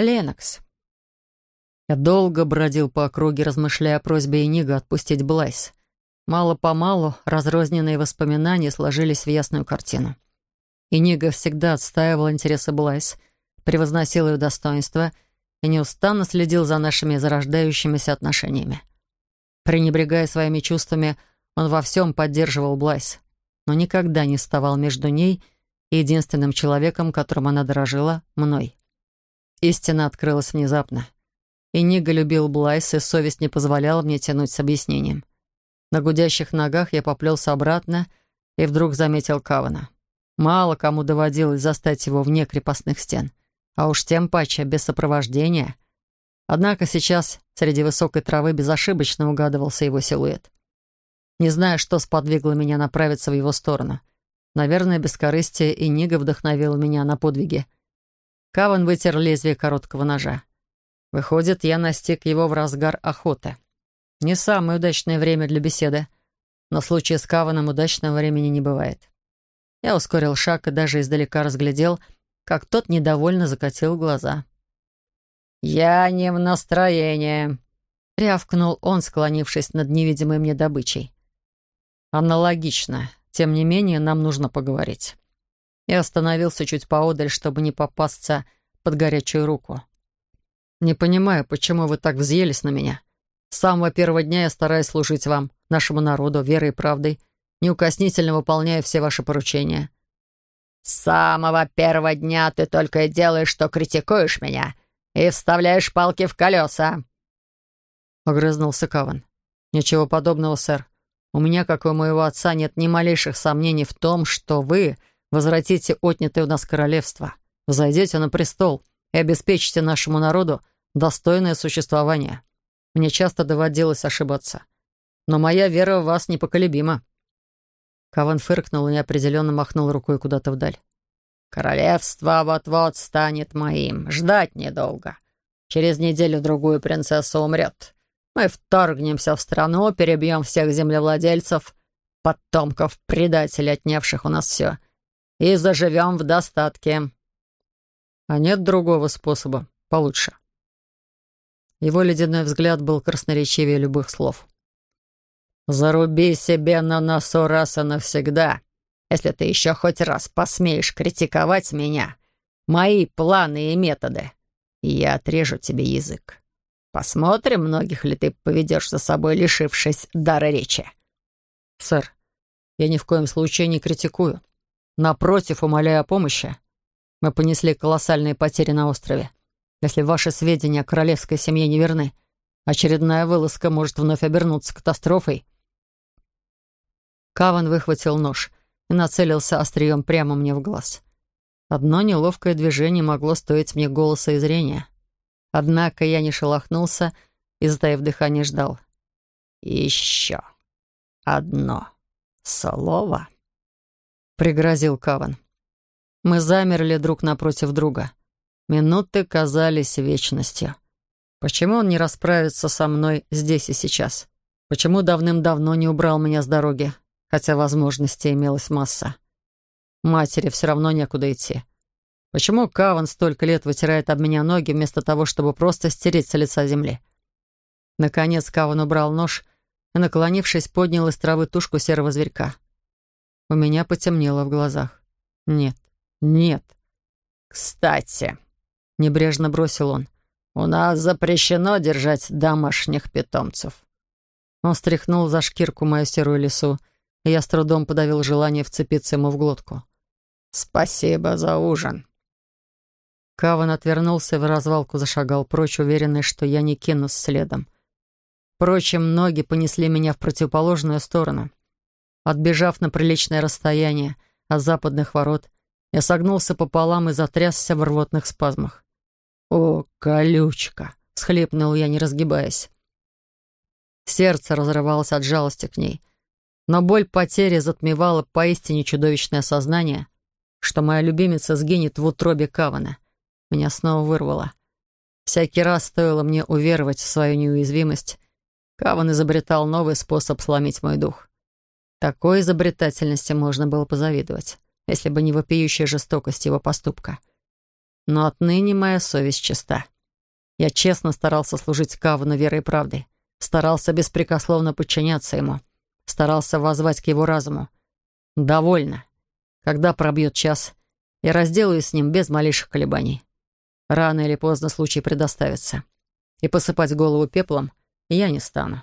Ленокс. Я долго бродил по округе, размышляя о просьбе Энига отпустить Блайс. Мало-помалу разрозненные воспоминания сложились в ясную картину. Инига всегда отстаивал интересы Блайс, превозносил ее достоинство и неустанно следил за нашими зарождающимися отношениями. Пренебрегая своими чувствами, он во всем поддерживал Блайс, но никогда не вставал между ней и единственным человеком, которым она дорожила, мной. Истина открылась внезапно. Инига любил Блайс, и совесть не позволяла мне тянуть с объяснением. На гудящих ногах я поплелся обратно и вдруг заметил Кавана. Мало кому доводилось застать его вне крепостных стен, а уж тем паче без сопровождения. Однако сейчас среди высокой травы безошибочно угадывался его силуэт. Не знаю, что сподвигло меня направиться в его сторону. Наверное, бескорыстие и Нига вдохновило меня на подвиги. Каван вытер лезвие короткого ножа. Выходит, я настиг его в разгар охоты. Не самое удачное время для беседы, но в случае с Каваном удачного времени не бывает. Я ускорил шаг и даже издалека разглядел, как тот недовольно закатил глаза. «Я не в настроении», — рявкнул он, склонившись над невидимой мне добычей. «Аналогично. Тем не менее, нам нужно поговорить». Я остановился чуть поодаль, чтобы не попасться под горячую руку. «Не понимаю, почему вы так взъелись на меня. С самого первого дня я стараюсь служить вам, нашему народу, верой и правдой, неукоснительно выполняя все ваши поручения». «С самого первого дня ты только и делаешь, что критикуешь меня и вставляешь палки в колеса», — огрызнулся Каван. «Ничего подобного, сэр. У меня, как и у моего отца, нет ни малейших сомнений в том, что вы возвратите отнятое у нас королевство, взойдете на престол и обеспечите нашему народу достойное существование. Мне часто доводилось ошибаться. Но моя вера в вас непоколебима». Каван фыркнул и неопределенно махнул рукой куда-то вдаль. «Королевство вот-вот станет моим. Ждать недолго. Через неделю-другую принцесса умрет. Мы вторгнемся в страну, перебьем всех землевладельцев, потомков предателей, отнявших у нас все, и заживем в достатке». «А нет другого способа, получше». Его ледяной взгляд был красноречивее любых слов. «Заруби себе на носу раз и навсегда, если ты еще хоть раз посмеешь критиковать меня, мои планы и методы, и я отрежу тебе язык. Посмотрим, многих ли ты поведешь за собой, лишившись дара речи». «Сэр, я ни в коем случае не критикую. Напротив, умоляю о помощи. Мы понесли колоссальные потери на острове. Если ваши сведения о королевской семье не верны, очередная вылазка может вновь обернуться катастрофой». Каван выхватил нож и нацелился острием прямо мне в глаз. Одно неловкое движение могло стоить мне голоса и зрения. Однако я не шелохнулся и, затаив дыхание, ждал. «Еще одно слово», — пригрозил Каван. Мы замерли друг напротив друга. Минуты казались вечностью. Почему он не расправится со мной здесь и сейчас? Почему давным-давно не убрал меня с дороги, хотя возможностей имелась масса? Матери все равно некуда идти. Почему Каван столько лет вытирает об меня ноги, вместо того, чтобы просто стереть с лица земли? Наконец Каван убрал нож и, наклонившись, поднял из травы тушку серого зверька. У меня потемнело в глазах. Нет, нет. «Кстати», Небрежно бросил он. «У нас запрещено держать домашних питомцев». Он стряхнул за шкирку мою серую лису, и я с трудом подавил желание вцепиться ему в глотку. «Спасибо за ужин». Каван отвернулся и в развалку зашагал прочь, уверенный, что я не кинусь следом. Впрочем, ноги понесли меня в противоположную сторону. Отбежав на приличное расстояние от западных ворот, я согнулся пополам и затрясся в рвотных спазмах. «О, колючка!» — схлепнул я, не разгибаясь. Сердце разрывалось от жалости к ней. Но боль потери затмевала поистине чудовищное сознание, что моя любимица сгинет в утробе Кавана. Меня снова вырвало. Всякий раз стоило мне уверовать в свою неуязвимость. Каван изобретал новый способ сломить мой дух. Такой изобретательности можно было позавидовать, если бы не вопиющая жестокость его поступка — Но отныне моя совесть чиста. Я честно старался служить Кавану верой и правдой. Старался беспрекословно подчиняться ему. Старался воззвать к его разуму. Довольно. Когда пробьет час, я разделаюсь с ним без малейших колебаний. Рано или поздно случай предоставится. И посыпать голову пеплом я не стану.